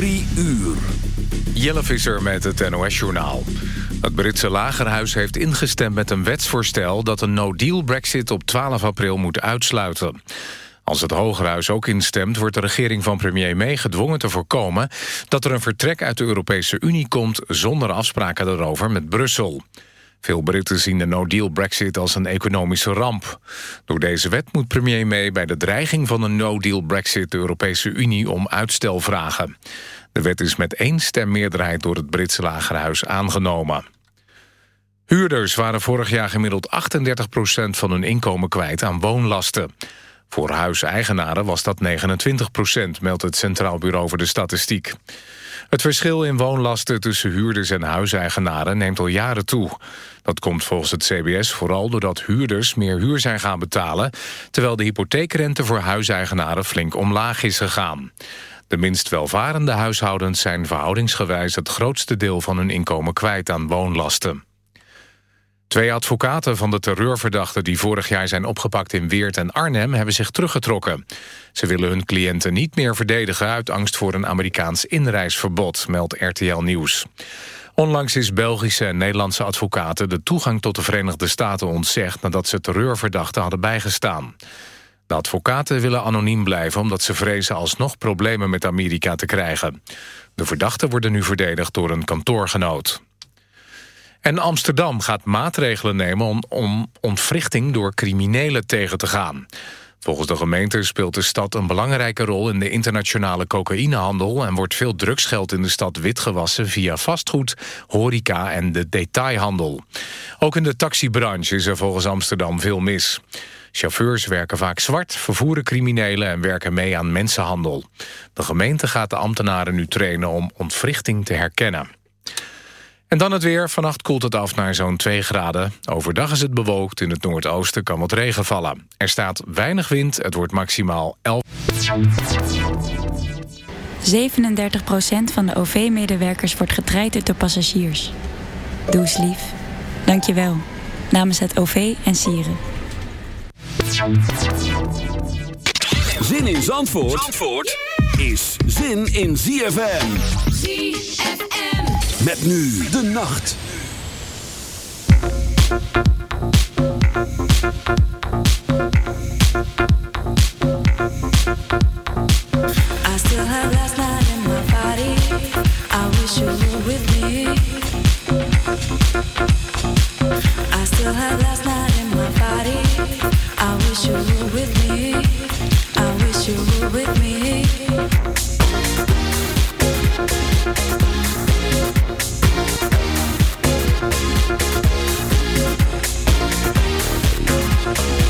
Drie uur. Jelle Visser met het NOS-journaal. Het Britse lagerhuis heeft ingestemd met een wetsvoorstel... dat een no-deal brexit op 12 april moet uitsluiten. Als het Hogerhuis ook instemt... wordt de regering van premier May gedwongen te voorkomen... dat er een vertrek uit de Europese Unie komt... zonder afspraken daarover met Brussel. Veel Britten zien de no-deal brexit als een economische ramp. Door deze wet moet premier May bij de dreiging van een no-deal brexit... de Europese Unie om uitstel vragen. De wet is met één stemmeerderheid door het Britse lagerhuis aangenomen. Huurders waren vorig jaar gemiddeld 38% van hun inkomen kwijt aan woonlasten. Voor huiseigenaren was dat 29% meldt het Centraal Bureau voor de Statistiek. Het verschil in woonlasten tussen huurders en huiseigenaren neemt al jaren toe. Dat komt volgens het CBS vooral doordat huurders meer huur zijn gaan betalen... terwijl de hypotheekrente voor huiseigenaren flink omlaag is gegaan. De minst welvarende huishoudens zijn verhoudingsgewijs... het grootste deel van hun inkomen kwijt aan woonlasten. Twee advocaten van de terreurverdachten die vorig jaar zijn opgepakt in Weert en Arnhem hebben zich teruggetrokken. Ze willen hun cliënten niet meer verdedigen uit angst voor een Amerikaans inreisverbod, meldt RTL Nieuws. Onlangs is Belgische en Nederlandse advocaten de toegang tot de Verenigde Staten ontzegd nadat ze terreurverdachten hadden bijgestaan. De advocaten willen anoniem blijven omdat ze vrezen alsnog problemen met Amerika te krijgen. De verdachten worden nu verdedigd door een kantoorgenoot. En Amsterdam gaat maatregelen nemen om, om ontwrichting door criminelen tegen te gaan. Volgens de gemeente speelt de stad een belangrijke rol in de internationale cocaïnehandel en wordt veel drugsgeld in de stad witgewassen via vastgoed, horeca en de detailhandel. Ook in de taxibranche is er volgens Amsterdam veel mis. Chauffeurs werken vaak zwart, vervoeren criminelen en werken mee aan mensenhandel. De gemeente gaat de ambtenaren nu trainen om ontwrichting te herkennen. En dan het weer. Vannacht koelt het af naar zo'n 2 graden. Overdag is het bewolkt. In het noordoosten kan wat regen vallen. Er staat weinig wind. Het wordt maximaal 11... 37% van de OV-medewerkers wordt getraind door passagiers. Doe eens lief. Dank je wel. Namens het OV en Sieren. Zin in Zandvoort, Zandvoort is zin in ZFM. ZFM. Met nu de nacht. I wish you were with me. Bye.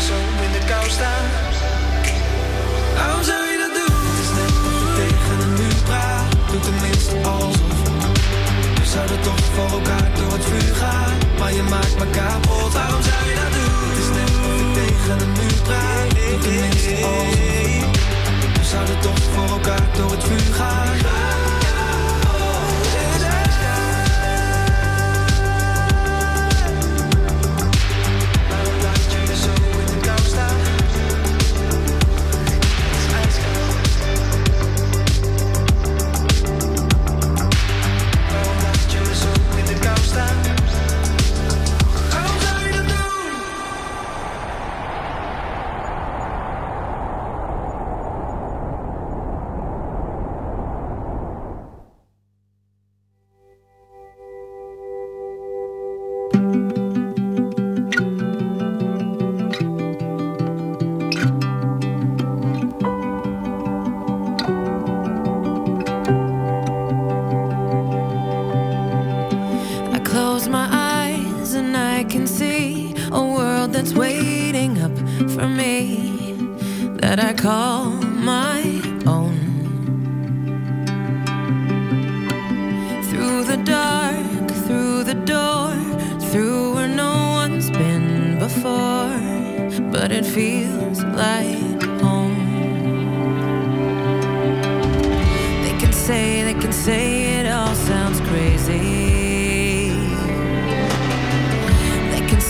zo in de kou staan. Waarom zou je dat doen? Het is net tegen een muur praat. Doe tenminste alsof We zouden toch voor elkaar door het vuur gaan. Maar je maakt me kapot. Waarom zou je dat doen? Het is net tegen een muur praat. Doe tenminste alsof We zouden toch voor elkaar door het vuur gaan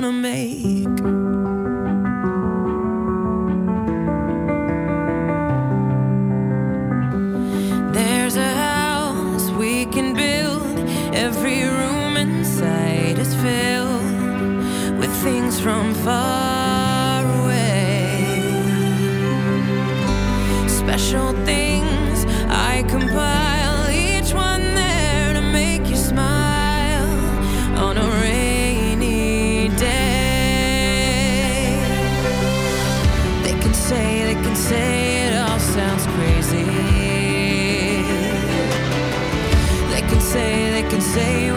Gonna make. Say,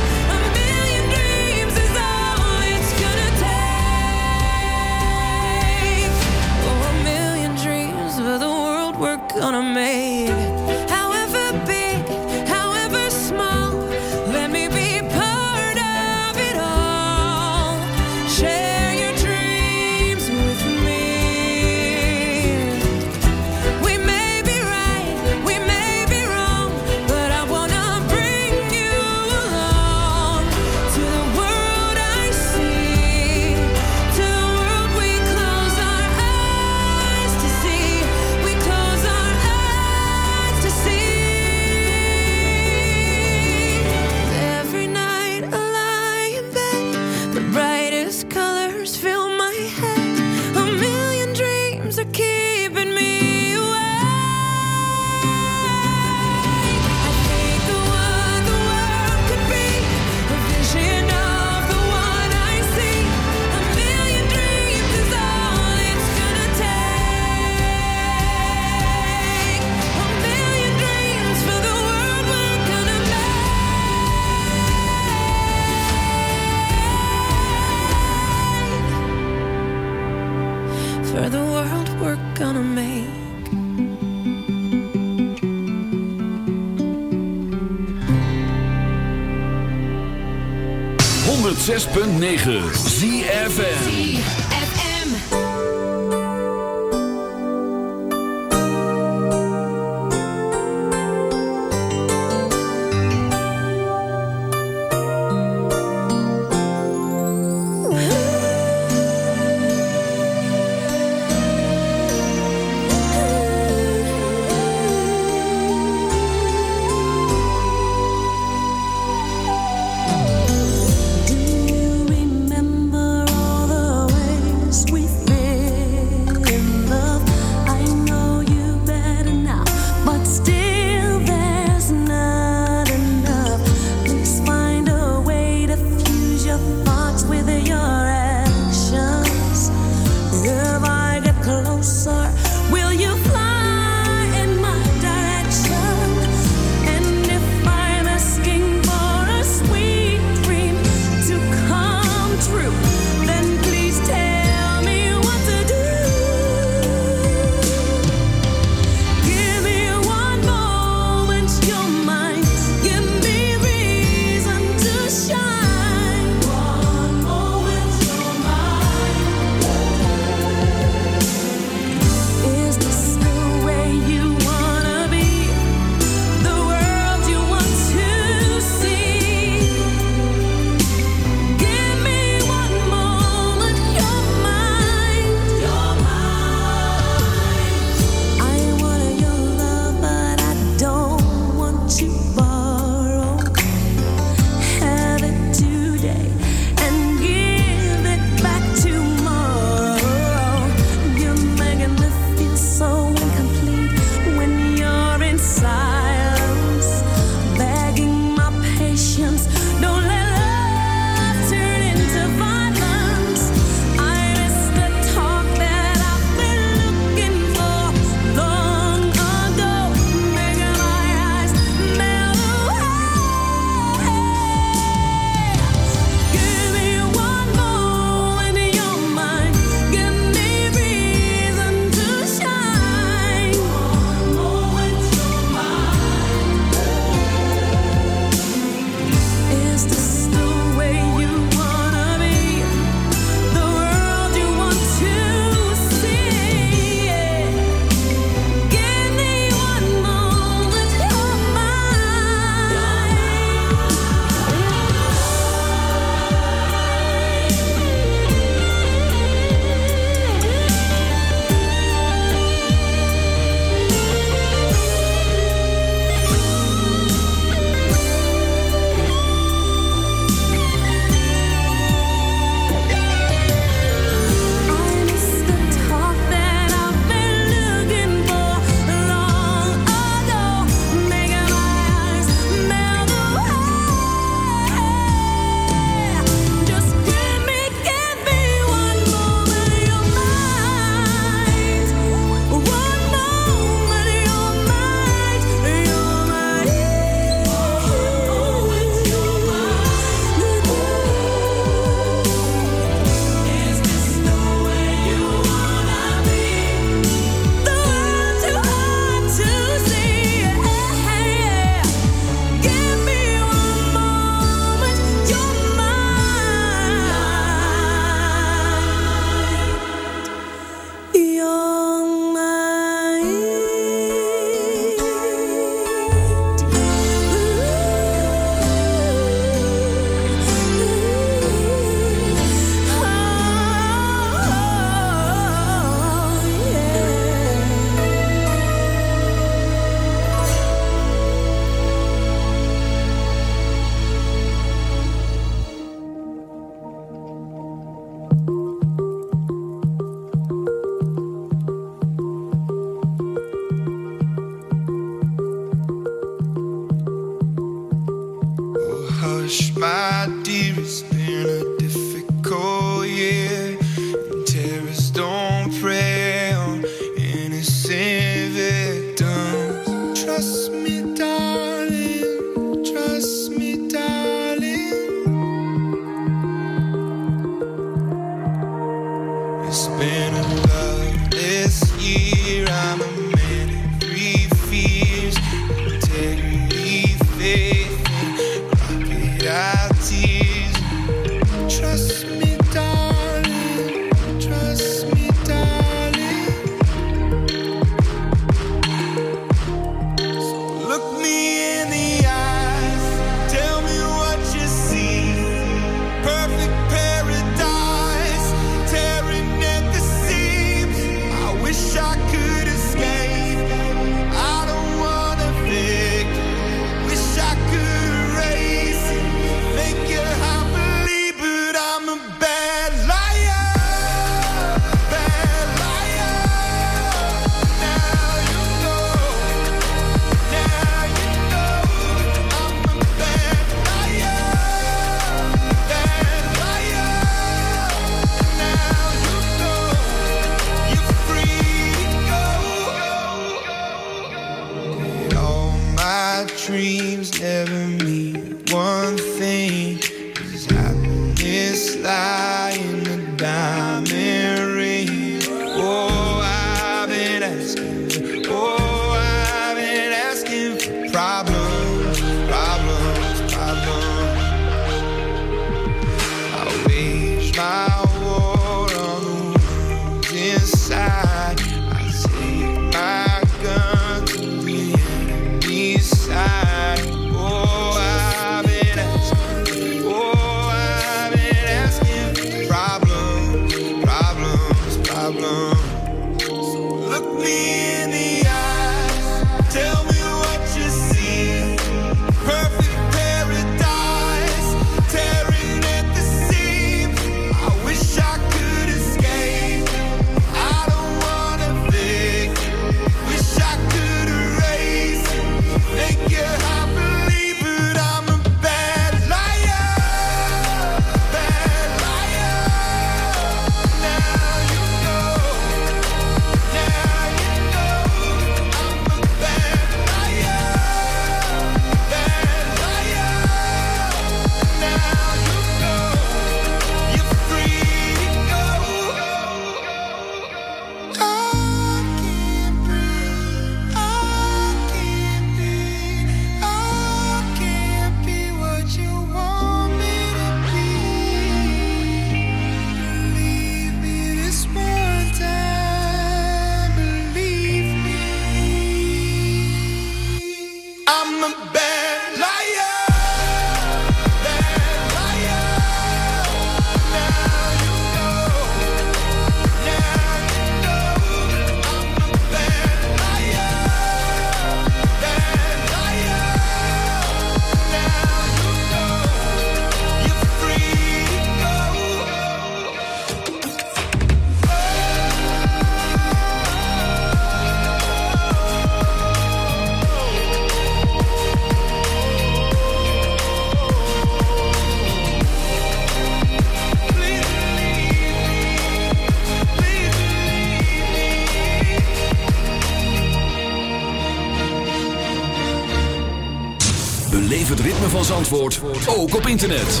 ook op internet.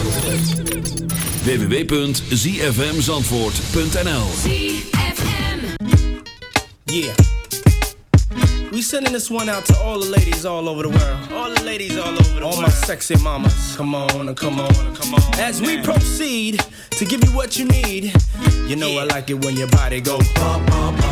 www.zfmzandvoort.nl Yeah. We sending this one out to all the ladies all over the world. All the ladies all over the all world. All my sexy mamas. Come on and come on and come on. As we proceed to give you what you need, you know I like it when your body go bump, bump, bump.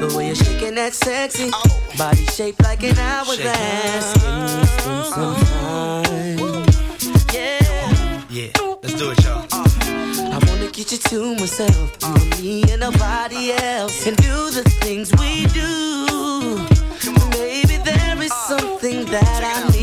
The way you're shaking that sexy body shaped like an hourglass. Can you spend some time? Yeah. Yeah, let's do it, y'all. I I wanna get you to myself, you and me and nobody else, and do the things we do. Baby, there is uh, something that I need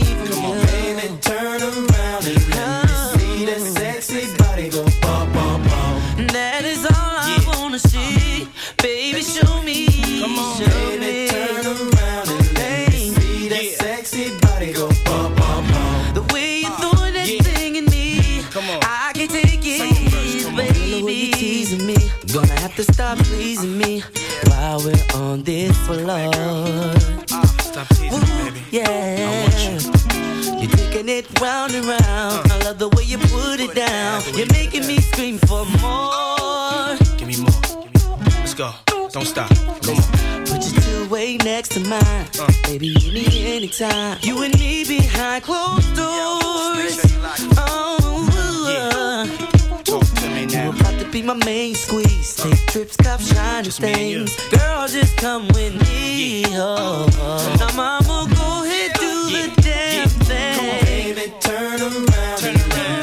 need. You and me behind closed doors. Oh, Talk to me you now. about to be my main squeeze. Take trips, cop shiny Just me and you. things. Girl, just come with me. Oh, now, mama, go ahead, do the damn thing. Come on, Baby, turn around. Turn around.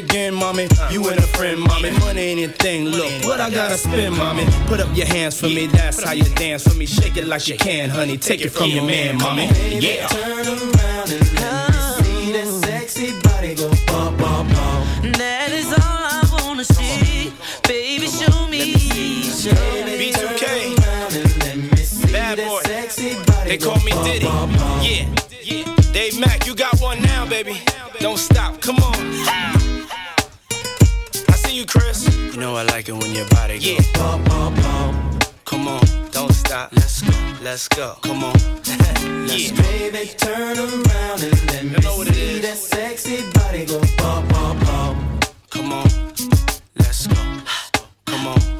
Again, mommy. You and a friend, mommy. Money ain't a thing. Look, what I gotta spend, mommy. Put up your hands for me. That's how you dance for me. Shake it like you can, honey. Take it from your man, mommy. Yeah. Turn around and let me see that sexy body go bum, bum, bum. That is all I wanna see. Baby, show me. Show me. B2K. Bad boy. They call me Diddy. Yeah. Know I like it when your body goes. Yeah. Bum, bum, bum. Come on, don't stop. Let's go. Let's go. Come on. yeah. Baby, turn around and let me know what see is. that sexy body go bum, bum, bum. Come on. Let's go. Come on.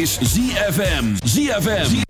is ZFM. ZFM.